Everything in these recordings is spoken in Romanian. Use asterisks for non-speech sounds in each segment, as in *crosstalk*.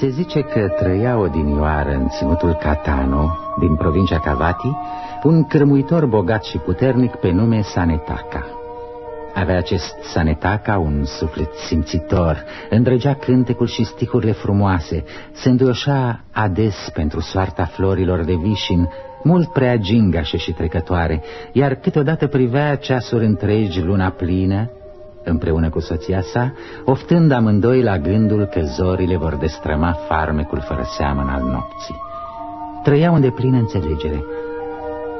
Se zice că trăia odinioară în ținutul Catano, din provincia Cavati, un cârmuitor bogat și puternic pe nume Sanetaca. Avea acest Sanetaca un suflet simțitor, îndrăgea cântecul și sticurile frumoase, se înduioșa ades pentru soarta florilor de vișin, mult prea gingașe și trecătoare, iar câteodată privea ceasuri întregi luna plină, împreună cu soția sa, oftând amândoi la gândul că zorile vor destrăma farmecul fără seamăn al nopții. Trăiau în deplină înțelegere.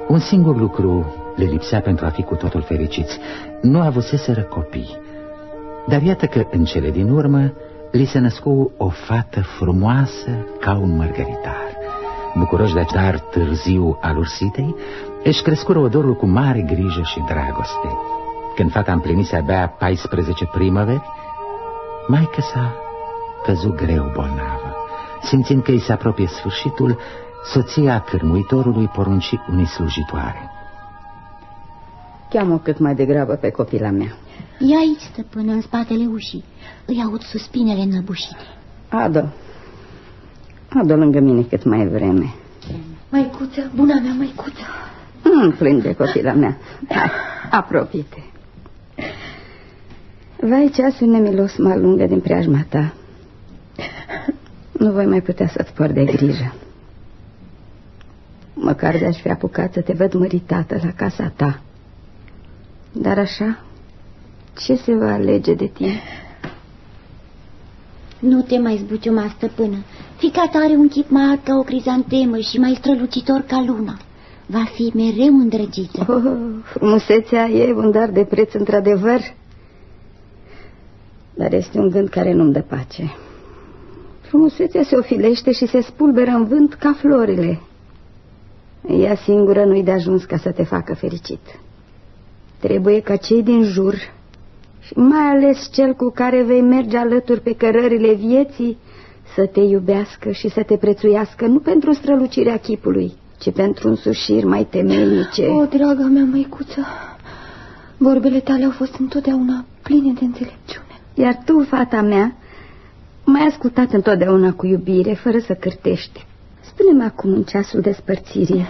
Un singur lucru le lipsea pentru a fi cu totul fericiți. Nu avuseseră copii. Dar iată că în cele din urmă li se născu o fată frumoasă ca un mărgăritar. Bucuroși de dar târziu al ursitei, își crescură odorul cu mare grijă și dragoste. Când fata împlinise abia 14 primăveri, maică s-a căzut greu bolnavă. Simțind că îi se apropie sfârșitul, soția cârmuitorului porunci unei slujitoare. Cheamă cât mai degrabă pe copila mea. E aici, stăpână, în spatele ușii. Îi aud suspinele înăbușite. Ado. Ado lângă mine cât mai vreme. Măicuță, buna mea măicuță. Nu plânge copila mea. Hai, apropie-te. Vai, ceasul nemilos mă lungă din preajma ta. Nu voi mai putea să-ți por de grijă. Măcar de-aș fi apucat să te văd măritată la casa ta. Dar așa, ce se va alege de tine? Nu te mai zbuciuma, stăpână. Fica ta are un chip mai alt ca o crizantemă și mai strălucitor ca luna. Va fi mereu îndrăgită. Oh, frumusețea e un dar de preț, într-adevăr. Dar este un gând care nu-mi dă pace. Frumusețea se ofilește și se spulberă în vânt ca florile. Ea singură nu-i de ajuns ca să te facă fericit. Trebuie ca cei din jur, și mai ales cel cu care vei merge alături pe cărările vieții, să te iubească și să te prețuiască nu pentru strălucirea chipului, ci pentru însușiri mai temeinice. O, draga mea măicuță, vorbele tale au fost întotdeauna pline de înțelepciune. Iar tu, fata mea, m-ai ascultat întotdeauna cu iubire, fără să cârtești. Spune-mi acum în ceasul despărțirii,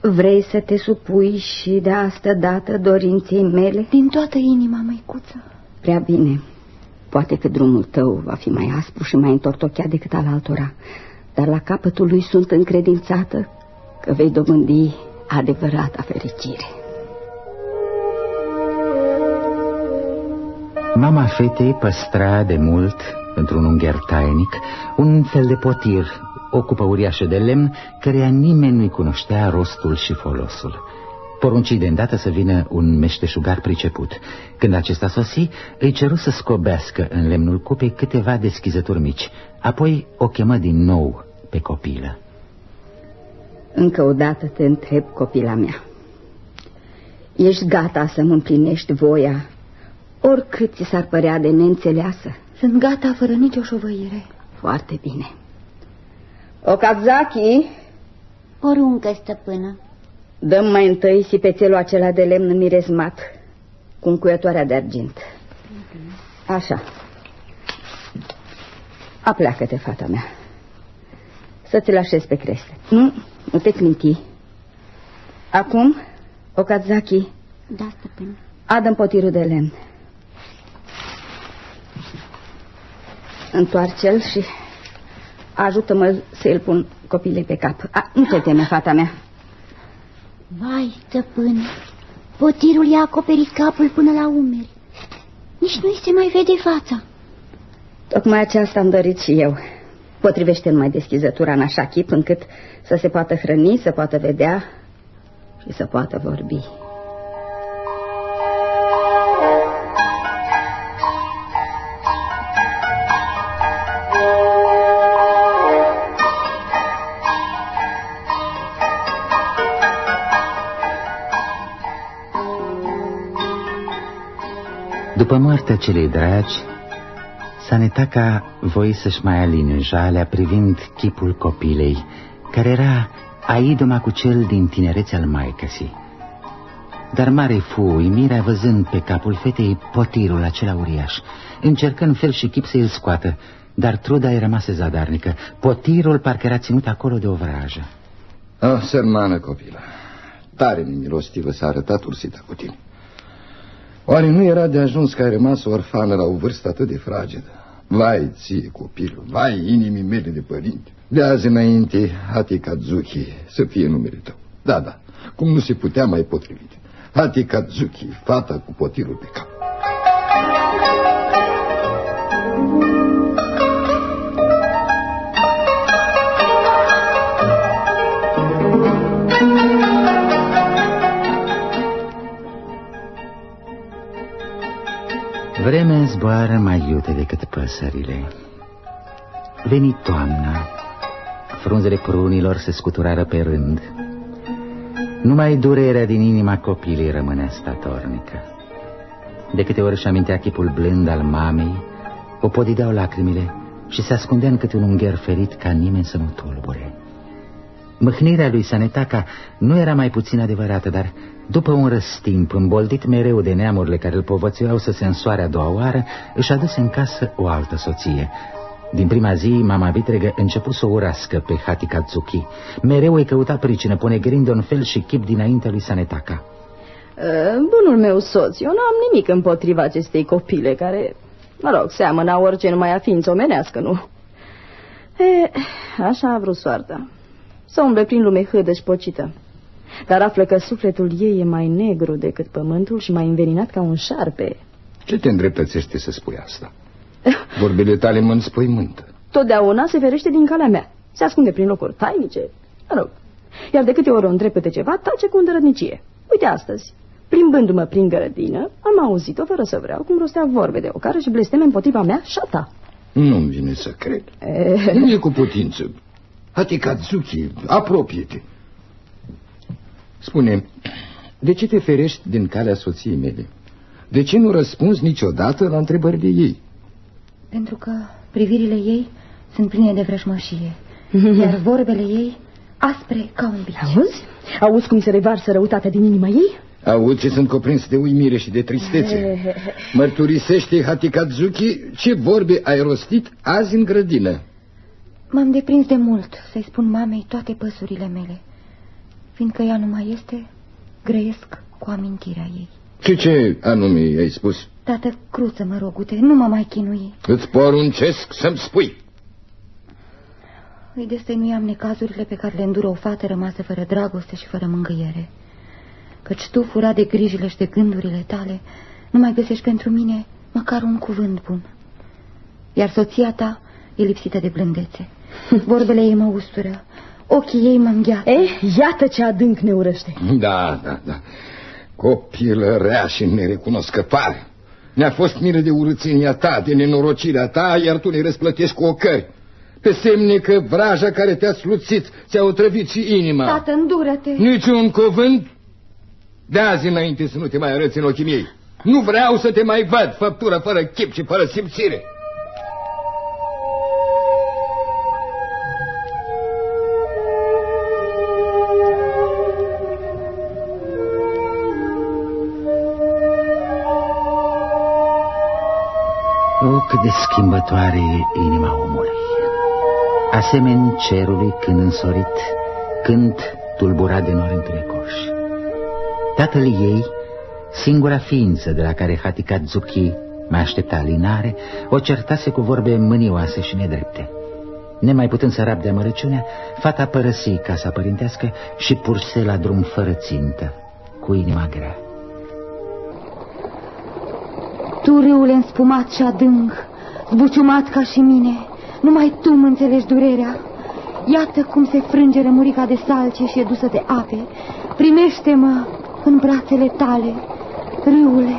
vrei să te supui și de asta dată dorinței mele? Din toată inima, măicuță. Prea bine. Poate că drumul tău va fi mai aspru și mai întortocheat decât al altora, dar la capătul lui sunt încredințată că vei dobândi adevărata fericire. Mama fetei păstra de mult, într-un ungher tainic, un fel de potir, o cupă uriașă de lemn, căreia nimeni nu-i cunoștea rostul și folosul. Porunci de îndată să vină un meșteșugar priceput. Când acesta sosi, îi ceru să scobească în lemnul cupei câteva deschizături mici. Apoi o chemă din nou pe copilă. Încă o dată te întreb, copila mea. Ești gata să-mi împlinești voia, oricât ți s-ar părea de neînțeleasă? Sunt gata fără nicio șovăire. Foarte bine. Okazaki, Poruncă, stăpână. dăm mai întâi sipețelul acela de lemn mirezmat cu încuietoarea de argint. Așa. Apleacă-te, fata mea. Să ți-l așezi pe creste. Nu, nu te clinti. Acum, Okazaki, Da, stăpână. adă potirul de lemn. Întoarce-l și ajută-mă să îl pun copilei pe cap. A, nu te teme, fata mea. Vai, stăpână, potirul i-a acoperit capul până la umeri. Nici nu-i se mai vede fața. Tocmai aceasta am dorit și eu. Potrivește numai deschizătura în așa chip încât să se poată hrăni, să poată vedea și să poată vorbi. După moartea celei dragi, Sanetaca voi să-și mai aline jalea privind chipul copilei, care era aidoma cu cel din tinerețe al maicăsii. Dar mare fu uimirea văzând pe capul fetei potirul acela uriaș, încercând fel și chip să îl scoată, dar truda îi rămase zadarnică. Potirul parcă era ținut acolo de o vrajă. Oh, sărmană copilă, tare nemilostivă s-a arătat ursita cu tine. Oare nu era de ajuns că ai rămas orfană la o vârstă atât de fragedă? Vai ție, copilul, vai inimii mele de părinte. De azi înainte, Hati Kazuki să fie numele tău. Da, da, cum nu se putea mai potrivit. Hati Kazuki, fata cu potirul pe cap. Vremea zboară mai iute decât păsările. Veni toamna, frunzele prunilor se scuturară pe rând. Numai durerea din inima copilei rămânea statornică. De câte ori își amintea chipul blând al mamei, o podideau lacrimile și se ascundea în câte un ungher ferit ca nimeni să nu tulbure. Mâhnirea lui Sanetaca nu era mai puțin adevărată, dar după un răstimp, îmboldit mereu de neamurile care îl povățuiau să se însoare a doua oară, își aduse în casă o altă soție. Din prima zi, mama vitregă început să o urască pe Hatikatsuki. Mereu îi căuta pricină, ponegrind un fel și chip dinaintea lui Sanetaka. Bunul meu soț, eu n-am nimic împotriva acestei copile care, mă rog, seamănă orice numai a ființă omenească, nu? E, așa a vrut soarta. Să umble prin lume hâdă și pocită. Dar află că sufletul ei e mai negru decât pământul și mai înveninat ca un șarpe. Ce te îndreptățește să spui asta? *laughs* Vorbele tale mă înspăimântă. Totdeauna se ferește din calea mea. Se ascunde prin locuri tainice. Mă rog. Iar de câte ori o întreb câte ceva, tace cu îndărădnicie. Uite astăzi, plimbându-mă prin grădină, am auzit-o fără să vreau cum rostea vorbe de ocară și blesteme împotriva mea și a ta. Nu-mi vine să cred. E... Nu e cu putință. Hatikazuki, apropie-te. Spune, de ce te ferești din calea soției mele? De ce nu răspunzi niciodată la întrebările ei? Pentru că privirile ei sunt pline de vrăjmășie, iar *laughs* vorbele ei aspre ca un bici. Auzi? Auzi cum se revarsă răutatea din inima ei? Auzi ce sunt cuprins de uimire și de tristețe. *laughs* Mărturisește Hatikazuki ce vorbe ai rostit azi în grădină. M-am deprins de mult să-i spun mamei toate păsurile mele. Fiindcă ea nu mai este, grăiesc cu amintirea ei. Și ce anume ai spus? Tată, cruță, mă rogute, nu mă mai chinui. Îți poruncesc să-mi spui. Îi destăinuiam necazurile pe care le îndură o fată rămasă fără dragoste și fără mângâiere. Căci tu, fura de grijile și de gândurile tale, nu mai găsești pentru mine măcar un cuvânt bun. Iar soția ta e lipsită de blândețe. Vorbele ei mă ustură, ochii ei mă îngheață. Eh, iată ce adânc ne urăște. Da, da, da. Copilă rea și nerecunoscătoare. Ne-a fost miră de urățenia ta, de nenorocirea ta, iar tu ne răsplătești cu ocări. Pe semne că vraja care te-a sluțit ți-a otrăvit și inima. Tată, îndură-te. Niciun cuvânt? De azi înainte să nu te mai arăți în ochii miei. Nu vreau să te mai văd, făptură fără chip și fără simțire. Cât de schimbătoare e inima omului. Asemeni cerului când însorit, când tulburat de nori întunecoși. Tatăl ei, singura ființă de la care Hatikazuki mai aștepta alinare, o certase cu vorbe mânioase și nedrepte. Nemai putând să rabde amărăciunea, fata părăsi casa părintească și purse la drum fără țintă, cu inima grea. Tu, râule înspumat și adânc, zbuciumat ca și mine, numai tu mă înțelegi durerea. Iată cum se frânge rămurica de salce și e dusă de ape. Primește-mă în brațele tale, râule.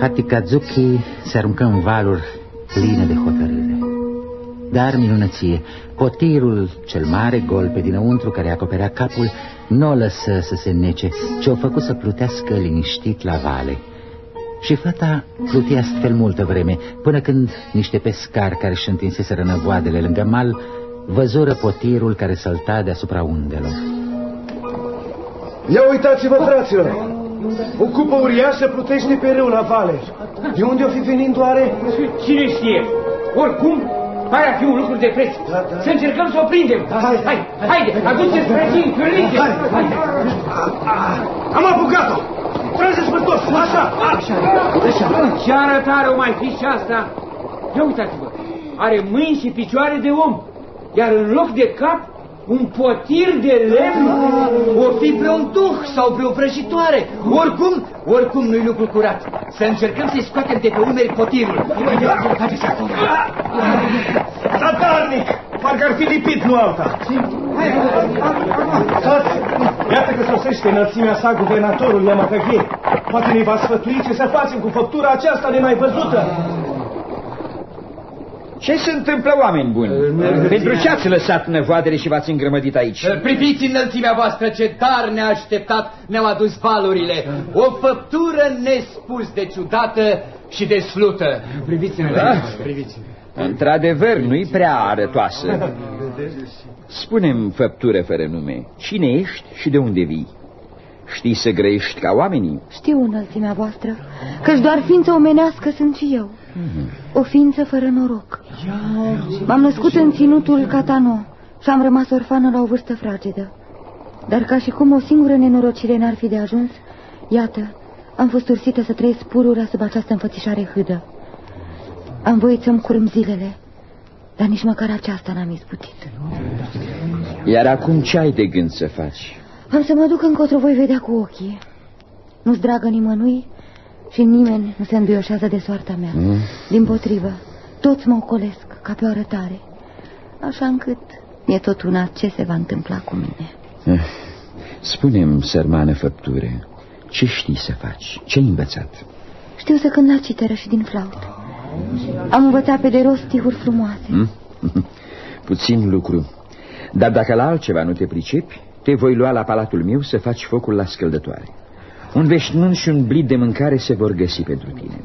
Hatikazuki se aruncă în valuri pline de hotărâre. Dar, minunăție, potirul cel mare, gol pe dinăuntru, care acoperea capul, nu o lăsă să se nece, ci o făcut să plutească liniștit la vale. Și fata plutea astfel multă vreme, până când niște pescari care își întinseseră năvoadele lângă mal, văzură potirul care sălta deasupra undelor. Ia uitați-vă, fraților! O cupă uriașă plutește pe râu la vale. De unde o fi venind oare? Cine știe? Oricum, pare a fi un lucru de preț. Da, da. Să încercăm să o prindem. Da, hai, hai, haide, aduceți frățini, cârlițe. Am apucat-o! Trageți pe toți, așa, așa, așa. Ce arătare o mai fi și asta? Ia uitați-vă, are mâini și picioare de om, iar în loc de cap, un potir de lemn, o fi pe un duh sau pe o prăjitoare. Oricum, oricum nu-i lucru curat. Să încercăm să-i scoatem de pe umeri potirul. Haideți acolo. Satarnic! Parcă ar fi lipit, nu alta. Stați! Iată că sosește înălțimea sa guvernatorul Yamakaghei. Poate ne va sfătui ce să facem cu făptura aceasta de mai văzută. Ce se întâmplă, oameni buni? Pentru ce ați lăsat năvoadele și v-ați îngrămădit aici? Priviți înălțimea voastră ce dar ne-a așteptat, ne-au adus valurile. O făptură nespus de ciudată și de slută. Priviți-ne da? priviți Într-adevăr, nu-i prea arătoasă. Spune-mi, făptură fără nume, cine ești și de unde vii? Știi să grăiești ca oamenii? Știu înălțimea voastră, căci doar ființă omenească sunt și eu. O ființă fără noroc. M-am născut în ținutul Catano și am rămas orfană la o vârstă fragedă. Dar ca și cum o singură nenorocire n-ar fi de ajuns, iată, am fost ursită să trăiesc purura sub această înfățișare hâdă. Am voit să-mi curm zilele, dar nici măcar aceasta n-am izbutit. Iar acum ce ai de gând să faci? Am să mă duc încotro voi vedea cu ochii. Nu-ți dragă nimănui și nimeni nu se îmbioșează de soarta mea. Mm. Din potrivă, toți mă ocolesc ca pe o arătare. Așa încât e tot una ce se va întâmpla cu mine. Eh, spune-mi, sărmană făpture, ce știi să faci? Ce-ai învățat? Știu să cânt la citeră și din flaută. Am învățat pe de rost stihuri frumoase. Mm? *laughs* Puțin lucru. Dar dacă la altceva nu te pricepi, te voi lua la palatul meu să faci focul la scăldătoare. Un veșnun și un blid de mâncare se vor găsi pentru tine.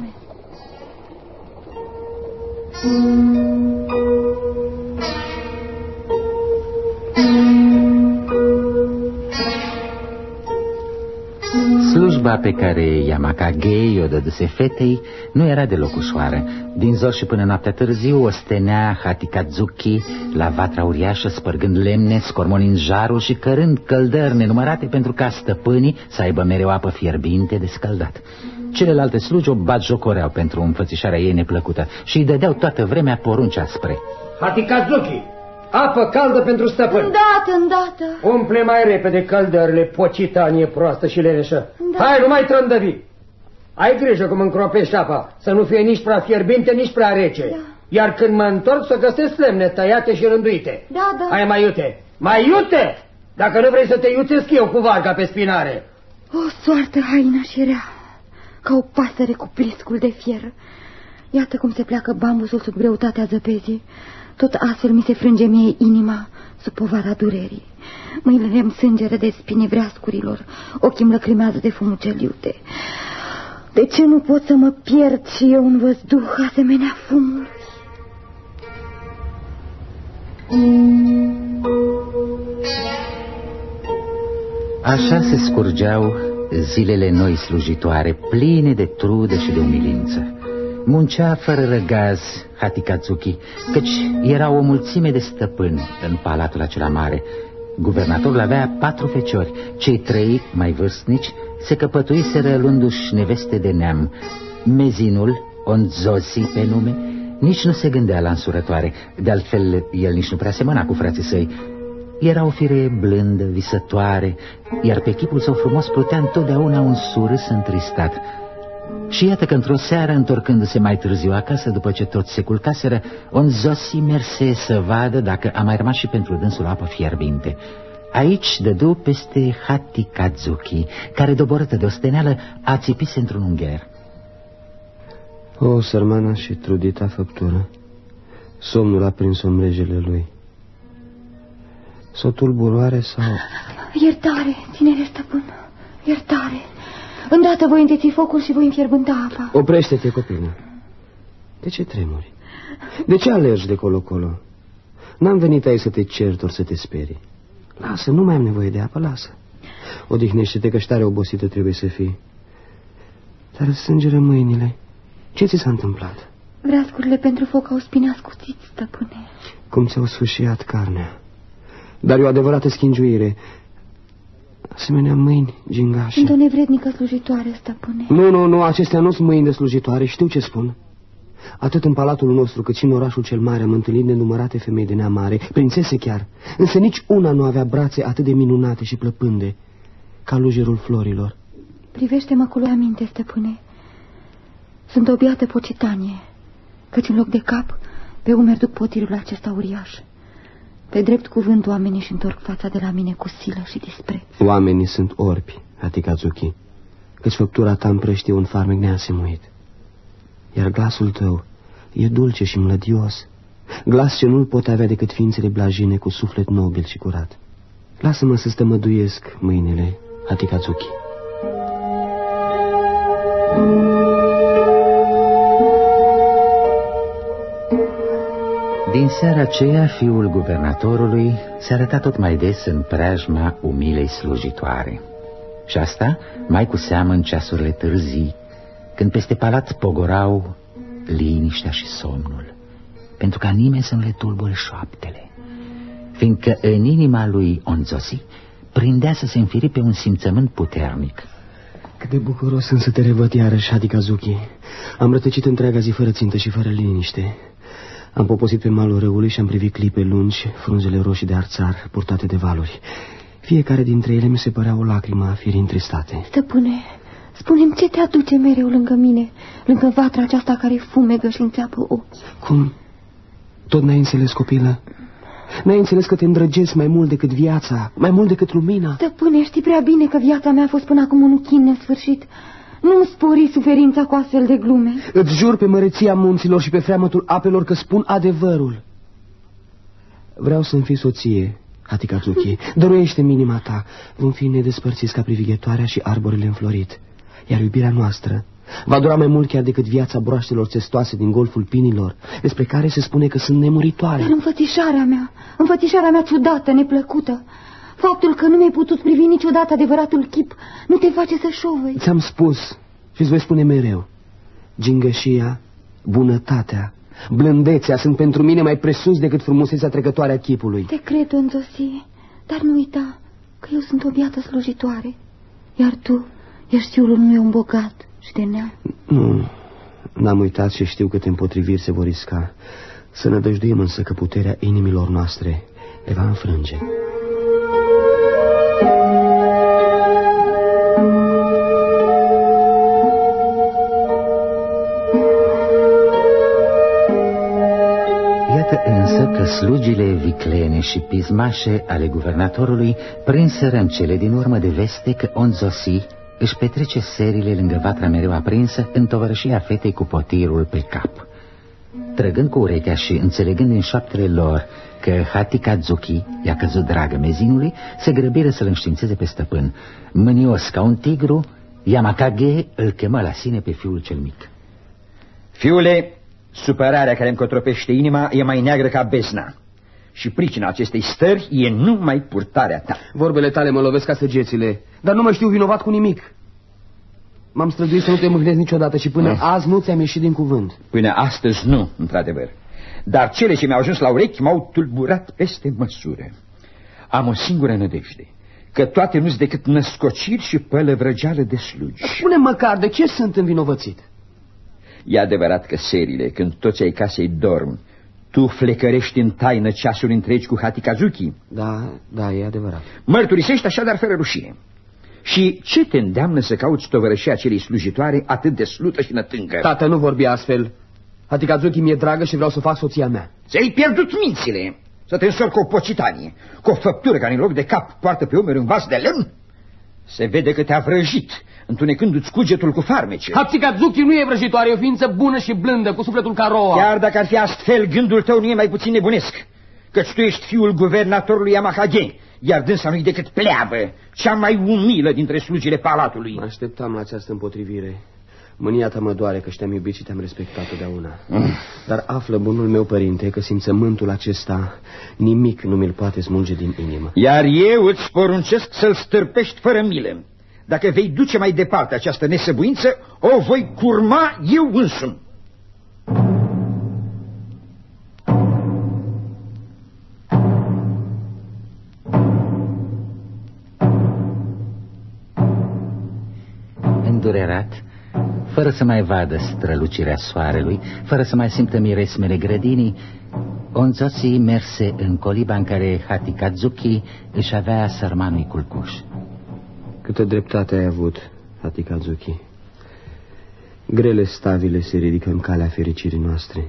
Slujba pe care Yamakage o dăduse fetei nu era deloc ușoară. Din zor și până noaptea târziu o stenea Hatikazuki la vatra uriașă, spărgând lemne, scormonind jarul și cărând căldări nenumărate pentru ca stăpânii să aibă mereu apă fierbinte de scăldat. Celelalte slugi o batjocoreau pentru înfățișarea ei neplăcută și îi dădeau toată vremea porunci aspre. Hatikazuki, Apă caldă pentru stăpân. Îndată, îndată. Umple mai repede căldările, pocitanie proastă și leneșă. Da. Hai, nu mai trândăvi. Ai grijă cum încropești apa, să nu fie nici prea fierbinte, nici prea rece. Da. Iar când mă întorc să găsesc lemne tăiate și rânduite. Da, da. Hai, mai iute, mai iute! Dacă nu vrei să te iuțesc eu cu varga pe spinare. O soartă haină și rea, ca o pasăre cu pliscul de fier. Iată cum se pleacă bambusul sub greutatea zăpezii. Tot astfel mi se frânge mie inima sub povara durerii. Mâinile îmi sângere de spine vreascurilor, ochii îmi lăcrimează de fumul cel iute. De ce nu pot să mă pierd și eu un văzduh asemenea fumului? Așa se scurgeau zilele noi slujitoare, pline de trudă și de umilință. Muncea fără răgaz Hatikazuki, căci era o mulțime de stăpâni în palatul acela mare. Guvernatorul avea patru feciori, cei trei, mai vârstnici, se căpătuiseră luându-și neveste de neam. Mezinul, Onzosi pe nume, nici nu se gândea la însurătoare, de altfel el nici nu prea semăna cu frații săi. Era o fire blândă, visătoare, iar pe chipul său frumos plutea întotdeauna un surâs întristat. Și iată că într-o seară, întorcându-se mai târziu acasă, după ce toți se culcaseră, Onzosi merse să vadă dacă a mai rămas și pentru dânsul apă fierbinte. Aici dădu peste Hati Kazuki, care, doborâtă de osteneală, a țipis într-un ungher. O, sărmana și trudita făptură, somnul a prins ombrejele lui. S-o tulburoare sau... Iertare, tinere stăpân, iertare. Îndată voi înteți focul și voi înfierbânta apa. Oprește-te, copilă. De ce tremuri? De ce alergi de colo-colo? N-am venit aici să te cert ori să te sperii. Lasă, nu mai am nevoie de apă, lasă. Odihnește-te că tare obosită trebuie să fii. Dar sângere mâinile. Ce ți s-a întâmplat? Vreascurile pentru foc au spine ascuțiți, stăpâne. Cum ți-au sfâșiat carnea. Dar e o adevărată schingiuire. Asemenea mâini gingașe. Sunt o nevrednică slujitoare, stăpâne. Nu, nu, nu, acestea nu sunt mâini de slujitoare, știu ce spun. Atât în palatul nostru cât și în orașul cel mare am întâlnit nenumărate femei de neamare, prințese chiar, însă nici una nu avea brațe atât de minunate și plăpânde ca lujerul florilor. Privește-mă cu aminte, stăpâne. Sunt o biată pocitanie, căci în loc de cap, pe umeri duc potirul acesta uriaș. Pe drept cuvânt, oamenii își întorc fața de la mine cu silă și dispreț. Oamenii sunt orbi, Atikazuki, căci făptura ta împrăștie un farmec neasemuit. Iar glasul tău e dulce și mlădios, glas ce nu-l pot avea decât ființele blajine cu suflet nobil și curat. Lasă-mă să stămăduiesc mâinile, Atikazuki. Din seara aceea, fiul guvernatorului se arăta tot mai des în preajma umilei slujitoare. Și asta mai cu seamă în ceasurile târzii, când peste palat pogorau liniștea și somnul, pentru ca nimeni să nu le tulbure șoaptele, fiindcă în inima lui Onzosi prindea să se înfiri pe un simțământ puternic. Cât de bucuros sunt să te revăd iarăși, Adikazuki. Am rătăcit întreaga zi fără țintă și fără liniște. Am poposit pe malul râului și am privit clipe lungi, frunzele roșii de arțar, purtate de valuri. Fiecare dintre ele mi se părea o lacrimă a firii întristate. Stăpâne, spune ce te aduce mereu lângă mine, lângă vatra aceasta care fumegă și înțeapă ochi. Cum? Tot n-ai înțeles, copilă? N-ai înțeles că te îndrăgesc mai mult decât viața, mai mult decât lumina? Stăpâne, știi prea bine că viața mea a fost până acum un chin nesfârșit. Nu-mi spori suferința cu astfel de glume. Îți jur pe măreția munților și pe freamătul apelor că spun adevărul. Vreau să-mi fii soție, Hatikazuki. *laughs* Dăruiește minima ta. Vom fi nedespărțiți ca privighetoarea și arborele înflorit. Iar iubirea noastră va dura mai mult chiar decât viața broaștelor testoase din golful pinilor, despre care se spune că sunt nemuritoare. Dar înfățișarea mea, înfățișarea mea ciudată, neplăcută, Faptul că nu mi-ai putut privi niciodată adevăratul chip nu te face să șovăi. Ți-am spus și îți voi spune mereu. Gingășia, bunătatea, blândețea sunt pentru mine mai presus decât frumusețea trecătoare a chipului. Te cred, Onzosie, dar nu uita că eu sunt o biată slujitoare, iar tu ești fiul unui om bogat și de neam. Nu, n-am uitat și știu câte împotriviri se vor risca. Să ne dăjduim însă că puterea inimilor noastre le va înfrânge. Slugile viclene și pismașe ale guvernatorului prinseră în cele din urmă de veste că Onzosi își petrece serile lângă vatra mereu aprinsă în tovărășia fetei cu potirul pe cap. Trăgând cu urechea și înțelegând din șaptele lor că Hatikazuki i-a căzut dragă mezinului, se grăbiră să-l înștiințeze pe stăpân. Mânios ca un tigru, Yamakage îl chemă la sine pe fiul cel mic. Fiule, supărarea care îmi cotropește inima e mai neagră ca besna. Și pricina acestei stări e numai purtarea ta. Vorbele tale mă lovesc ca săgețile, dar nu mă știu vinovat cu nimic. M-am străduit să nu te mâhnesc niciodată și până ah. azi nu ți-am ieșit din cuvânt. Până astăzi nu, într-adevăr. Dar cele ce mi-au ajuns la urechi m-au tulburat peste măsură. Am o singură nădejde, că toate nu-s decât născociri și pălăvrăgeală de slugi. Spune măcar de ce sunt învinovățit. E adevărat că serile, când toți ai casei dorm, tu flecărești în taină ceasuri întregi cu Hatikazuki. Da, da, e adevărat. Mărturisești așa, dar fără rușine. Și ce te îndeamnă să cauți tovărășia acelei slujitoare atât de slută și nătâncă? Tată, nu vorbi astfel. Hatikazuki mi-e dragă și vreau să fac soția mea. Ți-ai pierdut mințile să te însori cu o pocitanie, cu o făptură care în loc de cap poartă pe umeri un vas de lemn? Se vede că te-a vrăjit, întunecându-ți cugetul cu farmece. Hatikazuki nu e vrăjitoare, e o ființă bună și blândă, cu sufletul ca roa. Chiar dacă ar fi astfel, gândul tău nu e mai puțin nebunesc, căci tu ești fiul guvernatorului Yamakage, iar dânsa nu-i decât pleavă, cea mai umilă dintre slugile palatului. Mă așteptam la această împotrivire. Mânia ta mă doare că te-am iubit și te-am respectat totdeauna. Dar află, bunul meu părinte, că simțământul acesta nimic nu mi-l poate smulge din inimă. Iar eu îți poruncesc să-l stârpești fără milă. Dacă vei duce mai departe această nesăbuință, o voi curma eu însumi. Îndurerat, fără să mai vadă strălucirea soarelui, fără să mai simtă miresmele grădinii, Onzoții merse în coliba în care Hatikazuki își avea sărmanul culcuș. Câtă dreptate ai avut, Hatikazuki. Grele stavile se ridică în calea fericirii noastre.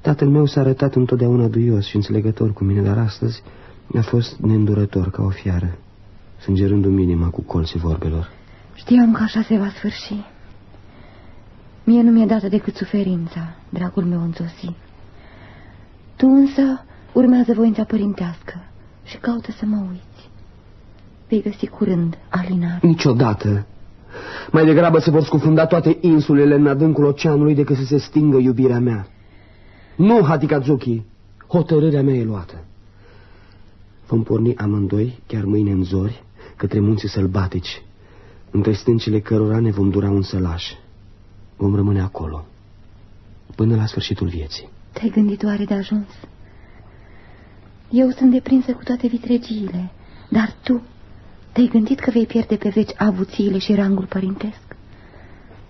Tatăl meu s-a arătat întotdeauna duios și înțelegător cu mine, dar astăzi mi-a fost neîndurător ca o fiară, sângerându-mi inima cu colții vorbelor. Știam că așa se va sfârși. Mie nu mi-e dată decât suferința, dragul meu înțosi. Tu însă urmează voința părintească și caută să mă uiți. Vei găsi curând alinar. Niciodată. Mai degrabă se vor scufunda toate insulele în adâncul oceanului decât să se stingă iubirea mea. Nu, Hatikazuki, hotărârea mea e luată. Vom porni amândoi, chiar mâine în zori, către munții sălbatici, între stâncile cărora ne vom dura un sălaș. Vom rămâne acolo, până la sfârșitul vieții. Te-ai gândit oare de ajuns? Eu sunt deprinsă cu toate vitregiile, dar tu te-ai gândit că vei pierde pe veci avuțiile și rangul părintesc?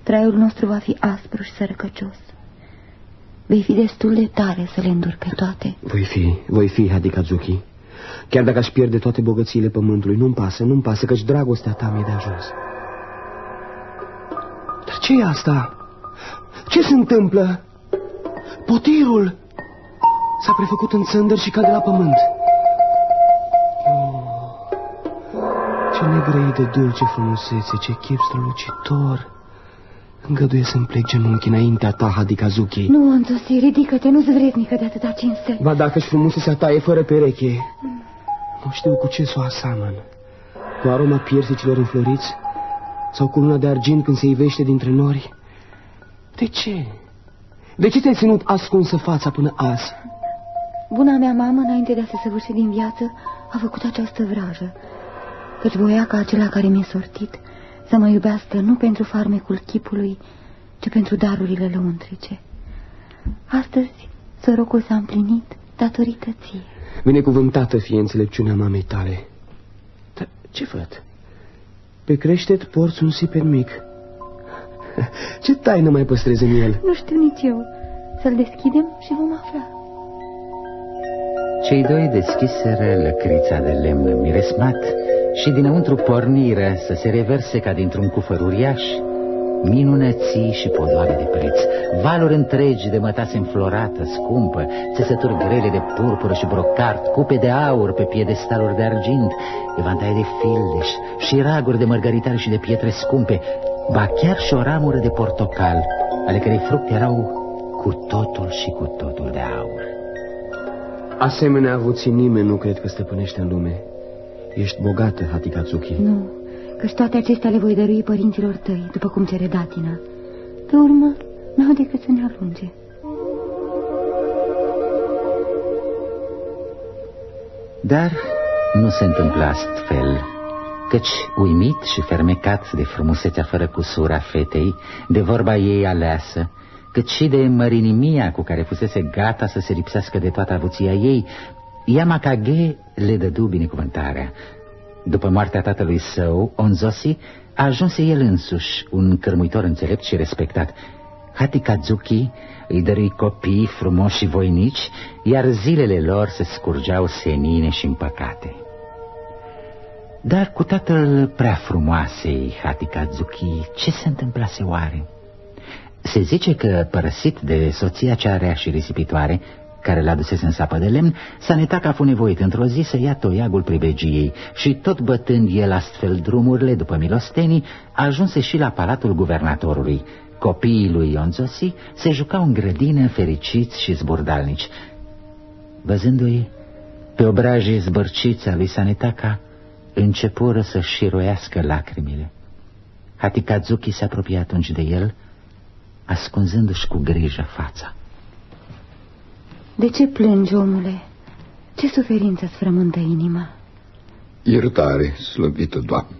Traiul nostru va fi aspru și sărăcăcios. Vei fi destul de tare să le înduri pe toate. Voi fi, voi fi, Hadikazuki. Chiar dacă aș pierde toate bogățiile pământului, nu-mi pasă, nu-mi pasă, căci dragostea ta mi-e de ajuns. Dar ce e asta? Ce se întâmplă? Potirul s-a prefăcut în țândări și cade la pământ. Negrăi de dulce frumusețe, ce chip strălucitor. Îngăduie să-mi plec genunchi înaintea ta, Hadikazuki. Nu, Antosi, ridică-te, nu-ți vrednică de atâta cinste. Ba dacă-și frumusețea ta e fără pereche. Nu știu cu ce să o asamăn. Cu aroma piersicilor înfloriți? Sau cu luna de argint când se ivește dintre nori? De ce? De ce te-ai ținut ascunsă fața până azi? Buna mea mamă, înainte de a se săvârși din viață, a făcut această vrajă, căci voia ca acela care mi-e sortit să mă iubească nu pentru farmecul chipului, ci pentru darurile lăuntrice. Astăzi, sărocul s-a împlinit datorită ție. Binecuvântată fie înțelepciunea mamei tale. Dar ce văd? Pe creștet porți un sipen mic. *laughs* Ce taină mai păstrezi în el? Nu știu nici eu. Să-l deschidem și vom afla. Cei doi deschiseră lăcrița de lemn miresmat și dinăuntru porniră să se reverse ca dintr-un cufăr uriaș minunății și podoabe de preț, valuri întregi de mătase înflorată, scumpă, țesături grele de purpură și brocart, cupe de aur pe piedestaluri de argint, evantaie de fildeș și raguri de mărgăritare și de pietre scumpe, ba chiar și o ramură de portocal, ale cărei fructe erau cu totul și cu totul de aur. Asemenea avuții nimeni nu cred că stăpânește în lume. Ești bogată, Hatikatsuki. Nu, căci toate acestea le voi dărui părinților tăi, după cum cere datina. Pe urmă, n-au decât să ne alunge. Dar nu se întâmplă astfel, căci uimit și fermecat de frumusețea fără cusur a fetei, de vorba ei aleasă, cât și de mărinimia cu care fusese gata să se lipsească de toată avuția ei, Yamakage le dădu binecuvântarea. După moartea tatălui său, Onzosi, a ajuns el însuși, un cărmuitor înțelept și respectat. Hatikazuki îi dărui copii frumoși și voinici, iar zilele lor se scurgeau senine și împăcate. Dar cu tatăl prea frumoasei Hatikazuki, ce se întâmplase oare? Se zice că, părăsit de soția cea rea și risipitoare, care l-a dusese în sapă de lemn, Sanetaca a fost nevoit într-o zi să ia toiagul pribegiei și tot bătând el astfel drumurile după milostenii, ajunse și la palatul guvernatorului. Copiii lui Ionzosi se jucau în grădină fericiți și zburdalnici. Văzându-i pe obrajii zbărciți a lui Sanetaca, începură să șiroiască lacrimile. Hatikazuki se apropie atunci de el, ascunzându-și cu grijă fața. De ce plângi, omule? Ce suferință îți frământă inima? Iertare, slăvită doamnă.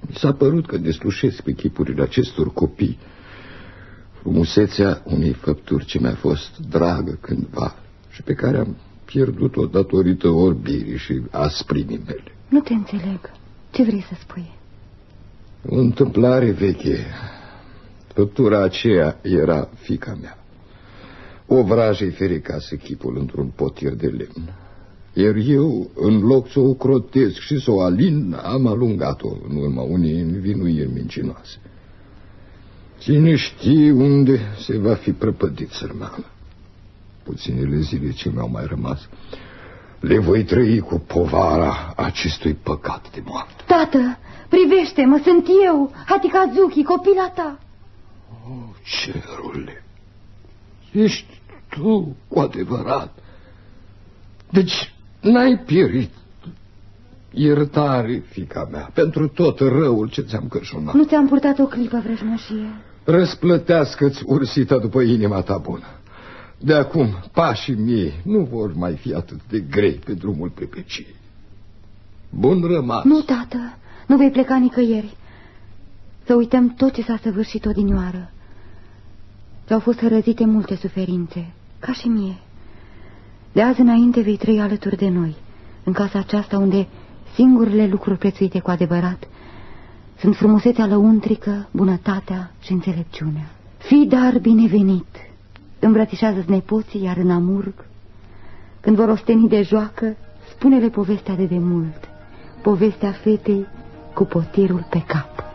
Mi s-a părut că deslușesc pe chipurile acestor copii frumusețea unei făpturi ce mi-a fost dragă cândva și pe care am pierdut-o datorită orbirii și asprimii mele. Nu te înțeleg. Ce vrei să spui? O întâmplare veche. Făptura aceea era fica mea. O vrajă-i fericase chipul într-un potir de lemn. Iar eu, în loc să o crotesc și să o alin, am alungat-o în urma unei învinuiri mincinoase. Cine știe unde se va fi prăpădit sărmană. Puținele zile ce mi-au mai rămas, le voi trăi cu povara acestui păcat de moarte. Tată, privește-mă, sunt eu, Hatikazuki, copila ta. Oh, cerule, ești tu cu adevărat. Deci n-ai pierit iertare, fica mea, pentru tot răul ce ți-am cășunat. Nu ți-am purtat o clipă vrăjmășie. Răsplătească-ți ursita după inima ta bună. De acum, pașii mei nu vor mai fi atât de grei pe drumul pepecii. Bun rămas. Nu, tată, nu vei pleca nicăieri. Să uităm tot ce s-a săvârșit odinioară. Ți-au fost răzite multe suferințe, ca și mie. De azi înainte vei trăi alături de noi, în casa aceasta unde singurele lucruri prețuite cu adevărat sunt frumusețea lăuntrică, bunătatea și înțelepciunea. Fii dar binevenit! Îmbrățișează-ți nepoții, iar în amurg, când vor osteni de joacă, spune-le povestea de demult, povestea fetei cu potirul pe cap.